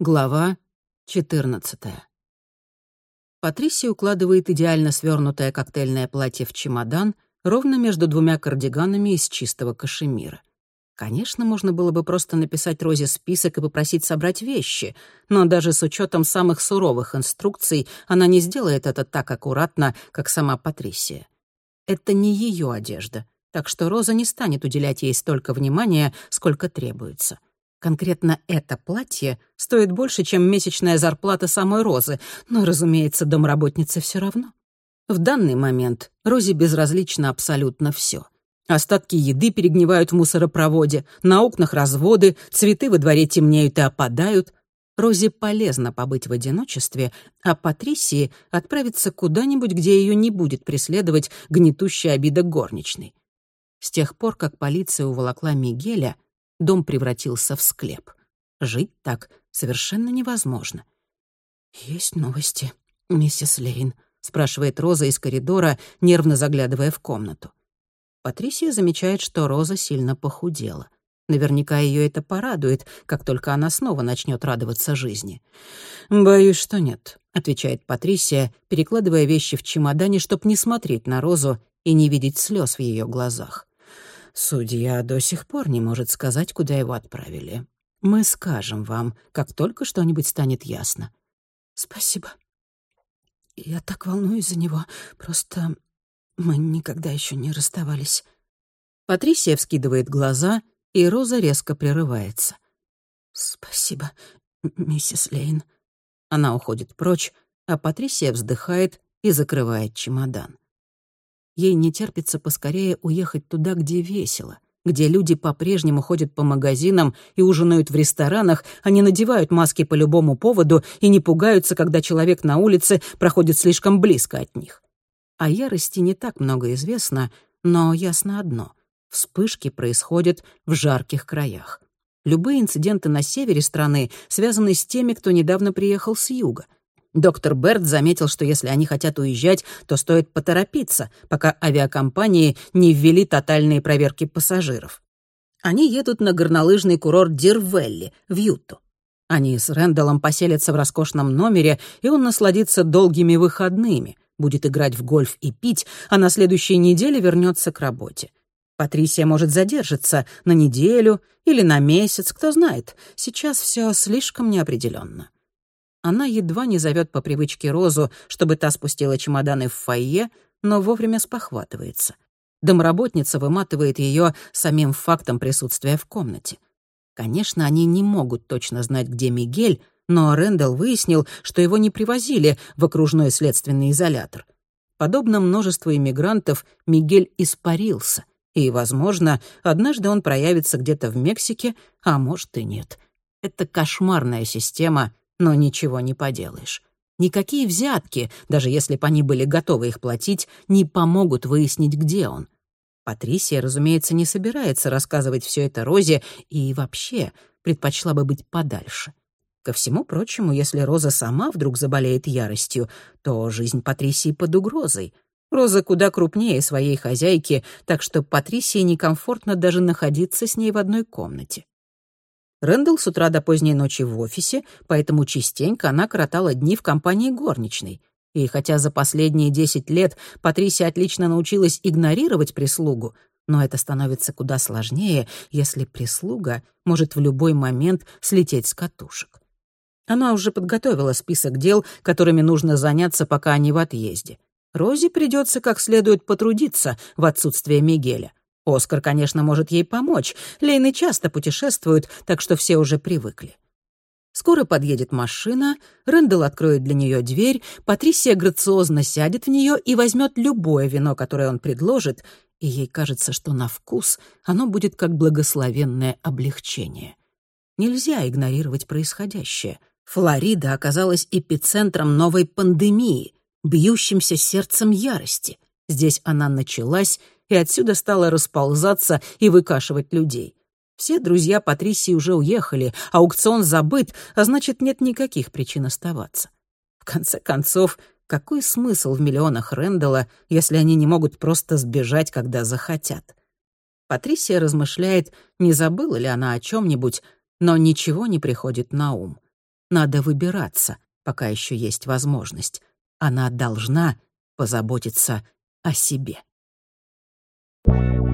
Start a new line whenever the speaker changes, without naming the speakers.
Глава 14. Патрисия укладывает идеально свернутое коктейльное платье в чемодан ровно между двумя кардиганами из чистого кашемира. Конечно, можно было бы просто написать Розе список и попросить собрать вещи, но даже с учетом самых суровых инструкций она не сделает это так аккуратно, как сама Патрисия. Это не ее одежда, так что Роза не станет уделять ей столько внимания, сколько требуется. Конкретно это платье стоит больше, чем месячная зарплата самой Розы, но, разумеется, домработнице все равно. В данный момент Розе безразлично абсолютно все. Остатки еды перегнивают в мусоропроводе, на окнах разводы, цветы во дворе темнеют и опадают. Розе полезно побыть в одиночестве, а Патрисии отправиться куда-нибудь, где ее не будет преследовать гнетущая обида горничной. С тех пор, как полиция уволокла Мигеля — дом превратился в склеп. Жить так совершенно невозможно. «Есть новости, миссис Лейн?» — спрашивает Роза из коридора, нервно заглядывая в комнату. Патрисия замечает, что Роза сильно похудела. Наверняка ее это порадует, как только она снова начнет радоваться жизни. «Боюсь, что нет», — отвечает Патрисия, перекладывая вещи в чемодане, чтобы не смотреть на Розу и не видеть слез в ее глазах. Судья до сих пор не может сказать, куда его отправили. Мы скажем вам, как только что-нибудь станет ясно. Спасибо. Я так волнуюсь за него. Просто мы никогда еще не расставались. Патрисия вскидывает глаза, и Роза резко прерывается. «Спасибо, миссис Лейн». Она уходит прочь, а Патрисия вздыхает и закрывает чемодан. Ей не терпится поскорее уехать туда, где весело, где люди по-прежнему ходят по магазинам и ужинают в ресторанах, а не надевают маски по любому поводу и не пугаются, когда человек на улице проходит слишком близко от них. О ярости не так много известно, но ясно одно — вспышки происходят в жарких краях. Любые инциденты на севере страны связаны с теми, кто недавно приехал с юга — Доктор Берт заметил, что если они хотят уезжать, то стоит поторопиться, пока авиакомпании не ввели тотальные проверки пассажиров. Они едут на горнолыжный курорт Дирвелли в Юту. Они с Рэндаллом поселятся в роскошном номере, и он насладится долгими выходными, будет играть в гольф и пить, а на следующей неделе вернется к работе. Патрисия может задержаться на неделю или на месяц, кто знает. Сейчас все слишком неопределенно. Она едва не зовет по привычке Розу, чтобы та спустила чемоданы в фойе, но вовремя спохватывается. Домработница выматывает ее самим фактом присутствия в комнате. Конечно, они не могут точно знать, где Мигель, но Рэндалл выяснил, что его не привозили в окружной следственный изолятор. Подобно множеству иммигрантов, Мигель испарился, и, возможно, однажды он проявится где-то в Мексике, а может и нет. Это кошмарная система, но ничего не поделаешь. Никакие взятки, даже если бы они были готовы их платить, не помогут выяснить, где он. Патрисия, разумеется, не собирается рассказывать все это Розе и вообще предпочла бы быть подальше. Ко всему прочему, если Роза сама вдруг заболеет яростью, то жизнь Патрисии под угрозой. Роза куда крупнее своей хозяйки, так что Патрисии некомфортно даже находиться с ней в одной комнате. Рэндалл с утра до поздней ночи в офисе, поэтому частенько она коротала дни в компании горничной. И хотя за последние десять лет Патрисия отлично научилась игнорировать прислугу, но это становится куда сложнее, если прислуга может в любой момент слететь с катушек. Она уже подготовила список дел, которыми нужно заняться, пока они в отъезде. Розе придется как следует потрудиться в отсутствие Мигеля. Оскар, конечно, может ей помочь. Лейны часто путешествуют, так что все уже привыкли. Скоро подъедет машина, Рэндалл откроет для нее дверь, Патрисия грациозно сядет в нее и возьмет любое вино, которое он предложит, и ей кажется, что на вкус оно будет как благословенное облегчение. Нельзя игнорировать происходящее. Флорида оказалась эпицентром новой пандемии, бьющимся сердцем ярости. Здесь она началась и отсюда стала расползаться и выкашивать людей. Все друзья Патрисии уже уехали, аукцион забыт, а значит, нет никаких причин оставаться. В конце концов, какой смысл в миллионах Рэндалла, если они не могут просто сбежать, когда захотят? Патрисия размышляет, не забыла ли она о чем нибудь но ничего не приходит на ум. надо выбираться, пока еще есть возможность. Она должна позаботиться о себе. you